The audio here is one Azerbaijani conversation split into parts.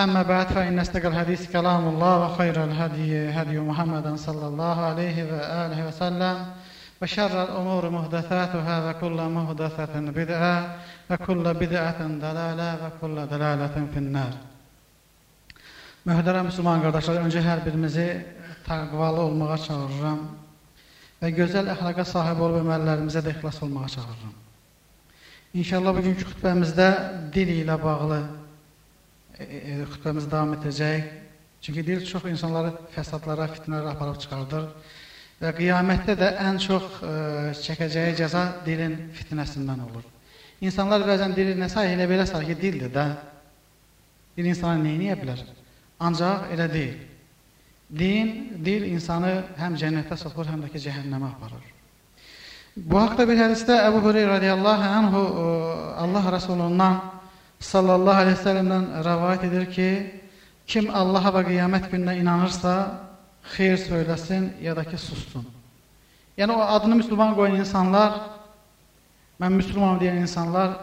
أما بعد فإن أصدق الحديث كلام الله وخير الهدي هدي محمد صلى الله عليه وآله وسلم وشر الأمور محدثاتها وكل محدثة بدعة وكل بدعة ضلالة وكل ضلالة في النار Möhtərəm Müslüman qardaşlar, öncə hər birimizi təqvalı olmağa çağırıram və gözəl əxlaqa sahib olub əməllərimizə də ixlas olmağa çağırıram. İnşallah bugünkü xütbəmizdə dil ilə bağlı e, e, xütbəmiz davam edəcək. Çünki dil çox insanları fəsadlara, fitnələrə aparıb çıxardır və qiyamətdə də ən çox e, çəkəcəyi cəza dilin fitnəsindən olur. İnsanlar bəzən dili nəsə elə belə sayır ki, dildir də. Dil insana nə edə bilər? Ancaq elə deyil. Din, dil insanı həm cənnətə soxur, həm də ki, cəhənnəmə aparır. Bu haqda bir hədisdə Əbu Hüreyra radiyallahu anhu e, Allah Rasulundan sallallahu aleyhi ve sellemdən rəvayət edir ki, kim Allaha və qiyamət gününə inanırsa, xeyir söyləsin ya da ki, sussun. Yəni, o adını Müslüman qoyan insanlar, mən Müslümanım deyən insanlar,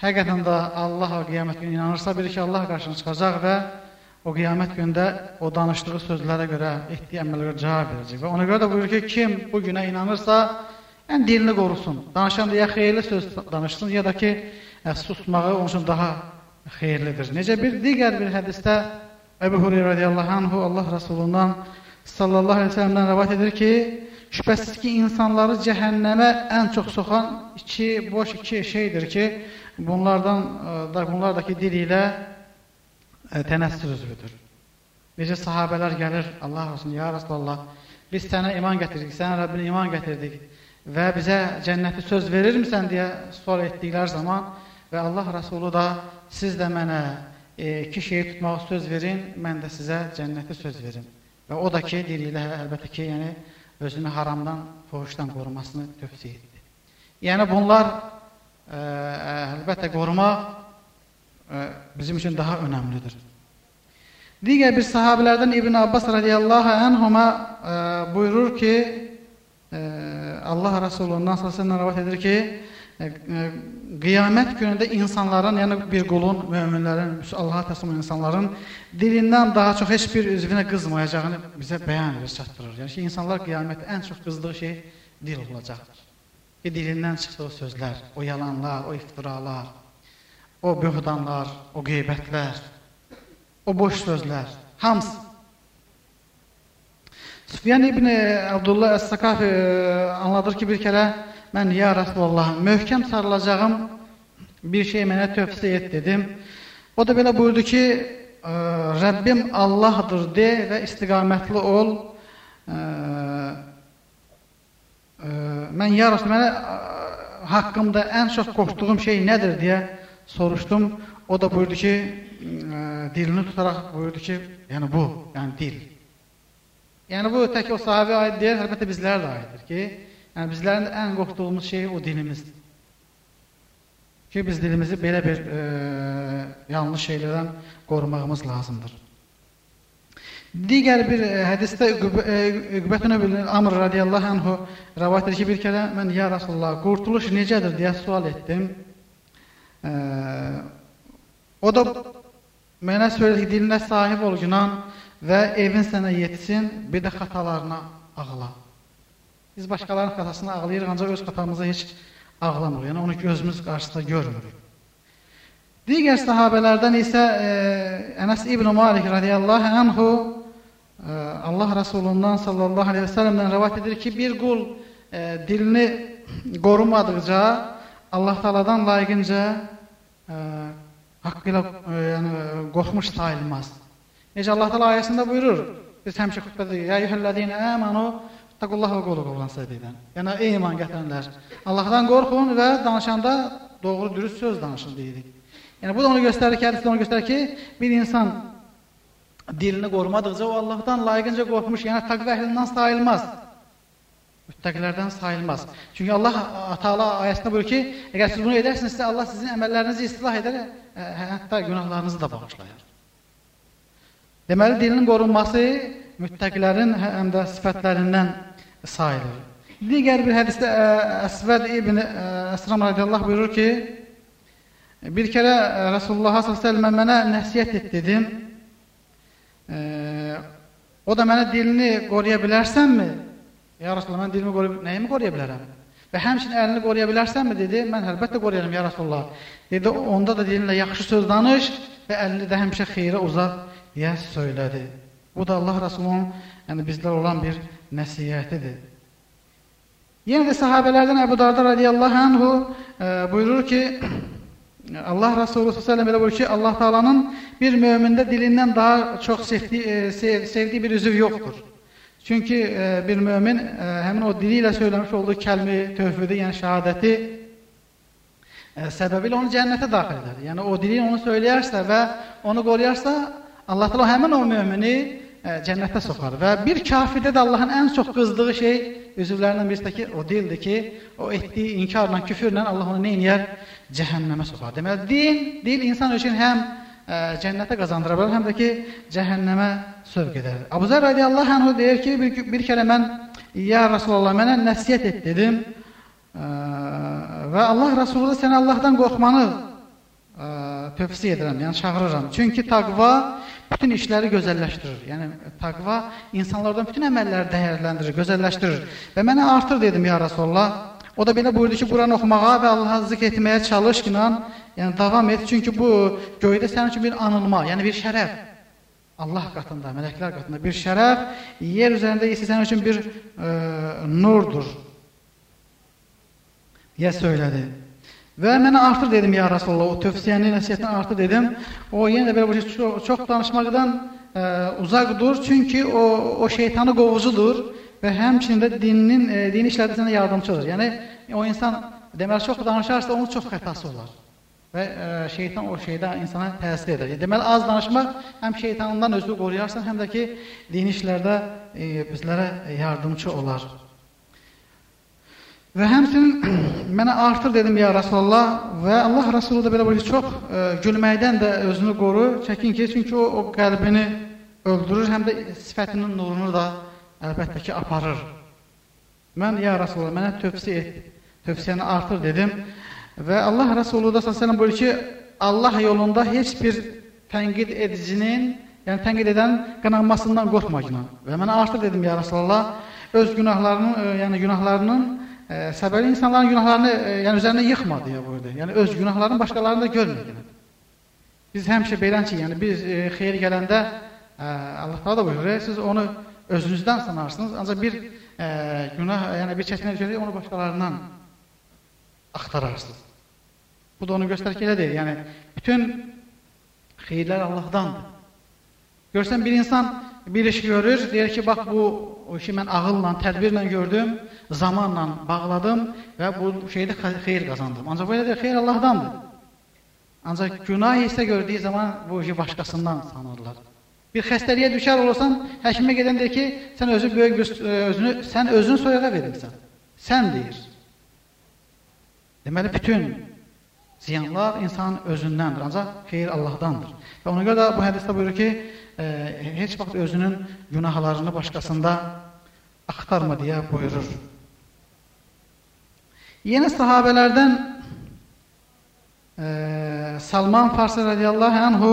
həqiqətən də Allah və qiyamət günü inanırsa, bilir ki, Allah qarşına çıxacaq və o qiyamət gündə o danışdığı sözlərə görə, etdiyi əməllərə cavab verəcək. Və ona görə də buyurur ki, kim bu günə inanırsa, yəni dilini qorusun. Danışanda ya xeyirli söz danışsın, ya da ki, susmağı onun üçün daha xeyirlidir. Necə bir digər bir hədisdə Əbu Hureyra radiyallahu anhu Allah Rasulundan sallallahu aleyhi ve sellemdən rəvat edir ki, şübhəsiz ki, insanları cəhənnəmə ən çox soxan iki, boş iki şeydir ki, bunlardan da, bunlardakı dil ilə tənəssür üzvüdür. Necə sahabələr gəlir, Allah olsun, ya Rasulallah, biz sənə iman gətirdik, sənə Rəbbinə iman gətirdik və bizə cənnəti söz verirmisən deyə sual etdiklər zaman və Allah Rasulü da siz də mənə e, iki şeyi tutmağı söz verin, mən də sizə cənnəti söz verim. Və o da ki, ilə əlbəttə ki, yəni özünü haramdan, fuhuşdan qorumasını tövsiyə etdi. Yəni bunlar ə, əlbəttə qorumaq ə, bizim üçün daha önəmlidir. Digər bir sahabelərdən İbn Abbas radiyallahu anhuma ə, buyurur ki, ə, Allah Rasulundan sallallahu rivayet edir ki, qiyamət günündə insanların, yəni bir qulun, möminlərin, Allaha təslim insanların dilindən daha çox heç bir üzvünə qızmayacağını bizə bəyan edir, çatdırır. Yəni ki, insanlar qiyamətdə ən çox qızdığı şey dil olacaqdır. Ki, dilindən çıxdığı sözlər, o yalanlar, o iftiralar, o böhdanlar, o qeybətlər, o boş sözlər, hamısı. Süfyan ibn Abdullah Əs-Sakafi anladır ki, bir kərə mən ya Rasulullah, möhkəm sarılacağım bir şey mənə tövsiyə et dedim. O da belə buyurdu ki, Rəbbim Allahdır de və istiqamətli ol. Mən ya Rasul, mənə haqqımda ən çox qorxduğum şey nədir deyə soruşdum. O da buyurdu ki, dilini tutaraq buyurdu ki, yəni bu, yəni dil. Yəni bu tək o sahabəyə aid deyil, əlbəttə bizlərə də aiddir ki, yəni bizlərin ən qorxduğumuz şey o dilimizdir. Ki biz dilimizi belə bir e, yanlış şeylərdən qorumağımız lazımdır. Digər bir e, hədisdə Üqbətun ibn Amr radiyallahu anhu rivayet edir ki, bir kərə mən ya Rasulullah, qurtuluş necədir deyə sual etdim. E, o da mənə söylədi ki, dilinə sahib ol günan və evin sənə yetsin, bir də xatalarına ağla. Biz başqalarının xatasını ağlayırıq, ancaq öz xatamızı heç ağlamır. Yəni onu gözümüz qarşısında görmürük. Digər sahabələrdən isə e, Ənəs ibn Malik radiyallahu anhu e, Allah Rasulundan sallallahu aleyhi ve sellemdən rəvat edir ki, bir qul e, dilini qorumadıqca Allah Taala'dan layiqincə e, haqqı ilə e, yəni qorxmuş sayılmaz. Necə Allah Taala ayəsində buyurur, biz həmişə xutbədə ya eyyuhellezine amanu Taqullah və qolu qovlan sədidən. Yəni, ey iman gətirənlər, Allahdan qorxun və danışanda doğru, dürüst söz danışın deyirik. Yəni, bu da onu göstərir ki, hədisdə onu göstərir ki, bir insan dilini qorumadıqca o Allahdan layiqincə qorxmuş, yəni taqvə əhlindən sayılmaz. Müttəqilərdən sayılmaz. Çünki Allah Taala ayəsində buyurur ki, əgər siz bunu edərsinizsə, Allah sizin əməllərinizi islah edər, ə, hətta günahlarınızı da bağışlayar. Deməli, dilinin qorunması müttəqilərin həm də sifətlərindən sayılır. Digər bir hədisdə Əsvəd ibn Əsram radiyallahu buyurur ki, bir kərə Rasulullah s.ə.v mənə nəsiyyət et dedim. e, o da mənə dilini qoruya bilərsənmi? Ya Rasulullah, mən dilimi qoruya, nəyimi qoruya bilərəm? Və həmçinin əlini qoruya bilərsənmi dedi. Mən əlbəttə qoruyaram ya Rasulullah. Dedi, onda da dilinlə yaxşı söz danış və əlini də həmişə xeyrə uzat deyə söylədi. Bu da Allah Rasulunun yəni bizlər olan bir nəsihətidir. Yenə də sahabələrdən Əbu Darda radiyallahu anhu e, buyurur ki, Allah Resulü s.ə.v belə buyurur ki, Allah Taalanın bir mömində dilindən daha çox sevdiyi, e, sev, sevdiyi bir üzv yoxdur. Çünki e, bir mömin e, həmin o dili ilə söyləmiş olduğu kəlmi, tövhidi, yəni şəhadəti e, səbəbilə onu cənnətə daxil edər. Yəni o dili onu söyləyərsə və onu qoruyarsa, Allah Taala həmin o mömini cənnətə soxar. Və bir kafirdə də Allahın ən çox qızdığı şey üzvlərindən birisi də ki, o dildir ki, o etdiyi inkarla, küfürlə Allah onu nə edir? Cəhənnəmə soxar. Deməli, din, dil insan üçün həm ə, cənnətə qazandıra bilər, həm də ki, cəhənnəmə sövq edər. Abu Zər radiyallahu anhu deyir ki, bir, bir kərə mən, ya Rasulallah, mənə nəsiyyət et dedim ə, və Allah Rasulü sənə Allahdan qorxmanı ə, tövsiyə edirəm, yəni çağırıram. Çünki taqva bütün işləri gözəlləşdirir. Yəni taqva insanlardan bütün əməlləri dəyərləndirir, gözəlləşdirir. Və mənə artır dedim ya Rasulullah. O da belə buyurdu ki, Quran oxumağa və Allah'a zikr etməyə çalış ki, yəni davam et. Çünki bu göydə sənin üçün bir anılma, yəni bir şərəf. Allah qatında, mələklər qatında bir şərəf, yer üzərində isə sənin üçün bir e, nurdur. deyə söylədi. Və mənə artır dedim ya Rasulullah, o tövsiyəni, nəsiyyətini artır dedim. O yenə də belə bu çox, çox danışmaqdan e, uzaq dur, çünki o, o şeytanı qovucudur və həmçinin də dininin e, dini işlərdə sənə yardımçıdır. Yəni o insan deməli çox danışarsa onun çox xətası olar. Və e, şeytan o şeydə insana təsir edər. Deməli az danışmaq həm şeytandan özünü qoruyarsan, həm də ki dini işlərdə e, bizlərə yardımçı olar. Və həmçinin mənə artır dedim ya Rasulullah və Allah Rasulü da belə buyurur çox e, gülməkdən də özünü qoru, çəkin ki, çünki o, o qəlbini öldürür, həm də sifətinin nurunu da əlbəttə ki, aparır. Mən, ya Rasulullah, mənə tövsiyə et, tövsiyəni artır dedim. Və Allah Rasulü da s.ə.v buyurur ki, Allah yolunda heç bir tənqid edicinin, yəni tənqid edən qınanmasından qorxmayın. Və mənə artır dedim, ya Rasulullah, öz günahlarının, e, yəni günahlarının e, səbəbi insanların günahlarını e, yəni üzərinə yıxma deyə buyurdu. Yəni öz günahlarını başqalarında görməyin. Biz həmişə belənçi, yəni biz e, xeyir gələndə e, Allah da buyurur, siz onu özünüzdən sanarsınız. Ancaq bir e, günah, yəni bir çətinə düşəcək, onu başqalarından axtararsınız. Bu da onu göstərir ki, elə deyil. Yəni, bütün xeyirlər Allahdandır. Görsən, bir insan bir iş görür, deyir ki, bax, bu işi mən ağılla, tədbirlə gördüm, zamanla bağladım və bu şeydə xeyir qazandım. Ancaq belə deyir, xeyir Allahdandır. Ancaq günah isə gördüyü zaman bu işi başqasından sanırlar. Bir xəstəliyə düşər olursan, həkimə gedən deyir ki, sən özü böyük bir e, özünü sən özün soyağa verirsən. Sən deyir. Deməli bütün ziyanlar insanın özündəndir, ancaq xeyir Allahdandır. Və ona görə də bu hədisdə buyurur ki, e, heç vaxt özünün günahlarını başqasında axtarma deyə buyurur. Yenə sahabələrdən e, Salman Farsi radiyallahu anhu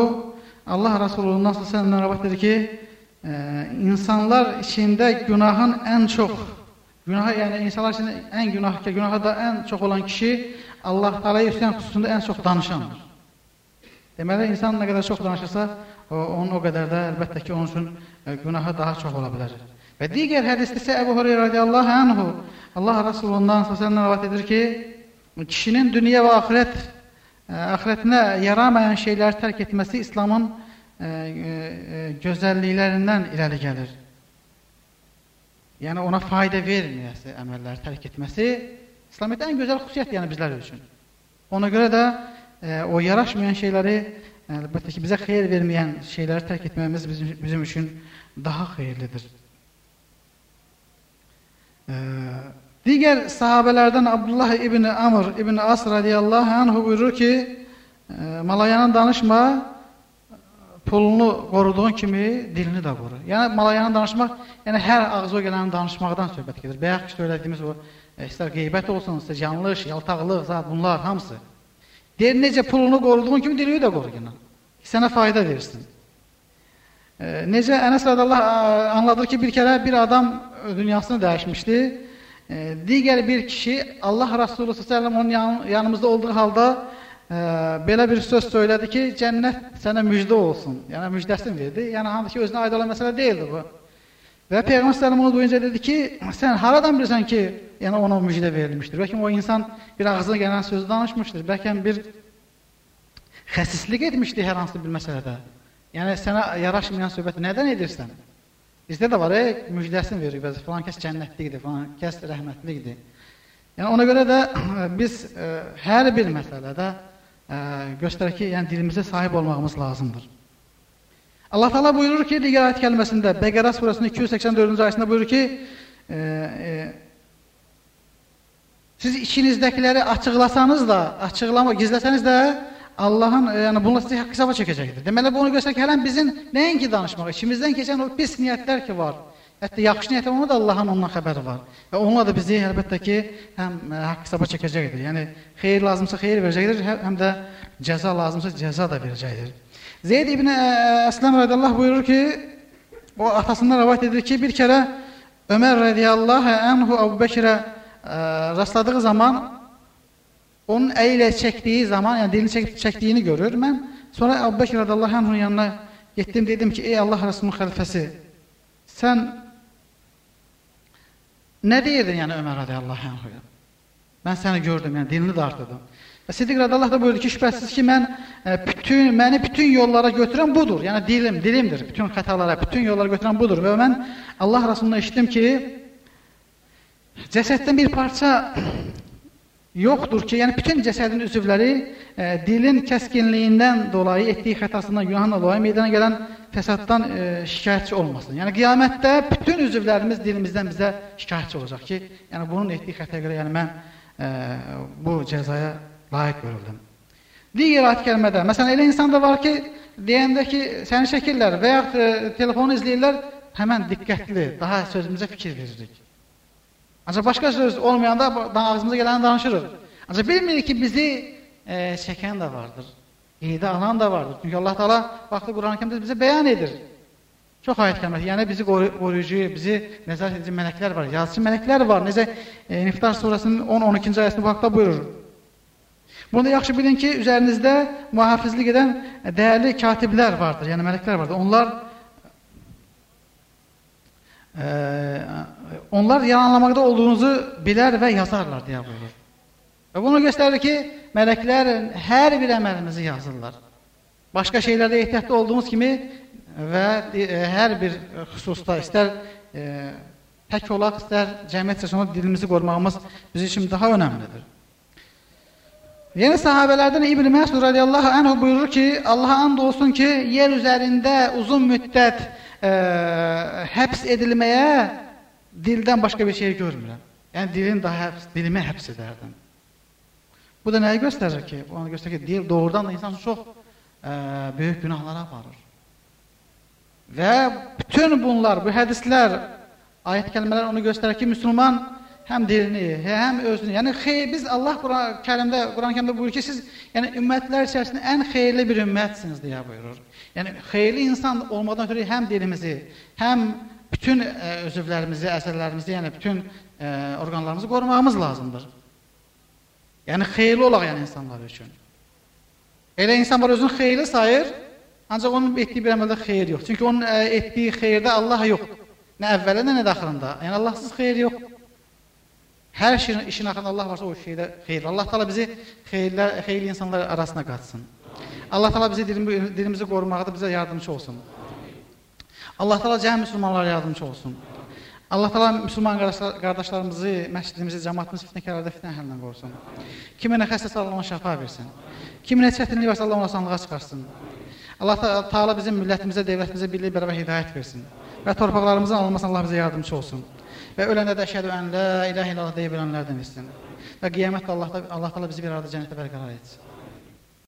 Allah Resulü'nün sallallahu aleyhi ve sellem rivayet edir ki, e, insanlar içində günahın ən çox, günahı yəni insanlar içində ən günahkar, günahı da ən çox olan kişi Allah Teala'ya üstən xüsusunda ən çox danışandır. Deməli, insan nə qədər çox danışırsa, o, onun o qədər də əlbəttə ki, onun üçün e, günahı daha çox ola bilər. Və digər hədisdə isə Əbu Hureyra radiyallahu anhu Allah Resulü'ndən sallallahu rivayet edir ki, kişinin dünya və axirət Axiretinə yaramayan şeyləri tərk etməsi İslamın e, e, gözəlliklərindən irəli gəlir. Yəni ona fayda verməyəsi əməlləri tərk etməsi İslamiyətdə ən gözəl xüsusiyyətdir yəni bizlər üçün. Ona görə də e, o yaraşmayan şeyləri əlbəttə ki, bizə xeyir verməyən şeyləri tərk etməyimiz bizim, bizim üçün daha xeyirlidir. E, Digər sahabələrdən Abdullah ibn Amr ibn As radiyallahu anhu buyurur ki, e, malayanın danışma, pulunu qoruduğun kimi dilini də qoru. Yəni malayanın danışmaq, yəni hər ağzına gələn danışmaqdan söhbət gedir. Bayaq söylədiyimiz o e, istər qeybət olsun, istər yanlış, yaltaqlıq, zat bunlar hamısı. Deyir necə pulunu qoruduğun kimi dilini də qoru yəni. Sənə fayda versin. E, necə Ənəs radiyallahu anladır ki, bir kərə bir adam dünyasını dəyişmişdi. E, digər bir kişi Allah Resulü sallallahu onun yan, yanımızda olduğu halda e, belə bir söz söylədi ki, cənnət sənə müjdə olsun. Yəni müjdəsini verdi. Yəni hansı ki, özünə aid olan məsələ deyildi bu. Və Peyğəmbər sallallahu duyunca dedi ki, sən haradan bilirsən ki, yəni ona müjdə verilmişdir? Bəlkə o insan bir ağzına gələn sözü danışmışdır. Bəlkə bir xəsislik etmişdi hər hansı bir məsələdə. Yəni sənə yaraşmayan söhbəti nədən edirsən? Bizdə də var, e, müjdəsini verir bəzi falan kəs cənnətlikdir, falan kəs rəhmətlikdir. Yəni ona görə də biz ə, e, hər bir məsələdə ə, e, göstərir ki, yəni dilimizə sahib olmağımız lazımdır. Allah Teala buyurur ki, digər ayət kəlməsində Bəqərə surəsinin 284-cü ayəsində buyurur ki, e, e, siz içinizdəkiləri açıqlasanız da, açıqlama, gizləsəniz də Allahın e, yəni bununla sizə haqq hesaba çəkəcəkdir. Deməli bunu göstərir ki, hələn bizim nəinki danışmaq, içimizdən keçən o pis niyyətlər ki var. Hətta yaxşı niyyətlər ona da Allahın ondan xəbəri var. Və onunla da bizi əlbəttə ki, həm ə, haqq hesaba çəkəcəkdir. Yəni xeyir lazımsa xeyir verəcəkdir, həm də cəza lazımsa cəza da verəcəkdir. Zeyd ibn Əsləm radiyallahu buyurur ki, o atasından rəvayət edir ki, bir kərə Ömər radiyallahu anhu Əbu Bəkirə rastladığı zaman onun əli ilə çəkdiyi zaman, yəni dilini çək çəkdiyini görür. Mən sonra Əbu Bəkir radiyallahu anhunun yanına getdim, dedim ki, ey Allah Rəsulunun xəlifəsi, sən nə deyirdin yəni Ömər radiyallahu anhuya? Mən səni gördüm, yəni dilini dartırdım. Və Siddiq radiyallahu da buyurdu ki, şübhəsiz ki, mən e, bütün məni bütün yollara götürən budur. Yəni dilim, dilimdir. Bütün xətalara, bütün yollara götürən budur. Və mən Allah Rasulundan eşitdim ki, cəsəddən bir parça yoxdur ki, yəni bütün cəsədin üzvləri e, dilin kəskinliyindən dolayı etdiyi xətasından, günahından dolayı meydana gələn fəsaddan e, şikayətçi olmasın. Yəni qiyamətdə bütün üzvlərimiz dilimizdən bizə şikayətçi olacaq ki, yəni bunun etdiyi xətaya görə yəni mən e, bu cəzaya layiq görüldüm. Digər ayət kəlmədə, məsələn, elə insan da var ki, deyəndə ki, səni çəkirlər və yaxud e, telefonu izləyirlər, həmən diqqətli, daha sözümüzə fikir veririk. Ancaq başqa söz olmayanda ağzımıza gələni danışırıq. Ancaq bilmirik ki, bizi e, çəkən də vardır, qeydə alan da vardır. Çünki Allah Taala vaxtı Quran-Kərimdə bizə bəyan edir. Çox ayət kəlməsi, yəni bizi qoruyucu, bizi nəzarət edici mələklər var, yazıcı mələklər var. Necə e, Niftar surəsinin 10-12-ci ayəsində bu haqda buyurur. Bunu yaxşı bilin ki, üzərinizdə mühafizlik edən dəyərli katiblər vardır, yəni mələklər vardır. Onlar e, onlar yalanlamaqda olduğunuzu bilər və yazarlar deyə buyurur. Və bunu göstərir ki, mələklər hər bir əməlimizi yazırlar. Başqa şeylərdə ehtiyatlı olduğumuz kimi və e, hər bir xüsusda istər e, tək olaq, istər cəmiyyət içərisində dilimizi qorumağımız bizim üçün daha önəmlidir. Yeni sahabelərdən İbn Məsud radiyallahu anh buyurur ki, Allaha and olsun ki, yer üzərində uzun müddət e, həbs edilməyə dildən başqa bir şey görmürəm. Yəni dilin daha həbs, dilimə həbs edərdim. Bu da nəyi göstərir ki? Bu onu göstərir ki, dil doğrudan da insan çox e, böyük günahlara aparır. Və bütün bunlar, bu hədislər, ayət kəlmələr onu göstərir ki, müsəlman həm dilini, həm özünü. Yəni xeyir biz Allah Quran Kərimdə, Quran-Kərimdə buyurur ki, siz yəni ümmətlər içərisində ən xeyirli bir ümmətsiniz deyə buyurur. Yəni xeyirli insan olmadan ötürü həm dilimizi, həm bütün ə, e, üzvlərimizi, əsərlərimizi, yəni bütün ə, e, orqanlarımızı qorumağımız lazımdır. Yəni xeyirli olaq yəni insanlar üçün. Elə insan var özünü xeyirli sayır, ancaq onun etdiyi bir əməldə xeyir yox. Çünki onun ə, e, etdiyi xeyirdə Allah yox. Nə əvvəlində, nə də axırında. Yəni Allahsız xeyir yox. Hər şeyin işin axırında Allah varsa o şeydə xeyir. Allah Taala bizi xeyirlər, xeyirli insanlar arasına qatsın. Allah Taala bizi dilimizi, dilimizi qorumaqda bizə yardımçı olsun. Allah Taala cəmi müsəlmanlara yardımçı olsun. Allah Taala müsəlman qardaşlarımızı, məscidimizi, cəmaatımızı fitnəkarlarda fitnə əhlindən qorusun. Kiminə xəstəsə Allah ona şəfa versin. Kiminə çətinlik varsa Allah ona asanlığa çıxarsın. Allah Taala bizim millətimizə, dövlətimizə birlik, bərabər hidayət versin. Və torpaqlarımızın alınmasına Allah bizə yardımçı olsun. Və öləndə də əşhədü ən la ilahe illallah deyə bilənlərdən etsin. Və qiyamətdə Allah, Allah, Allah bizi bir arada cənnətdə bərqərar etsin.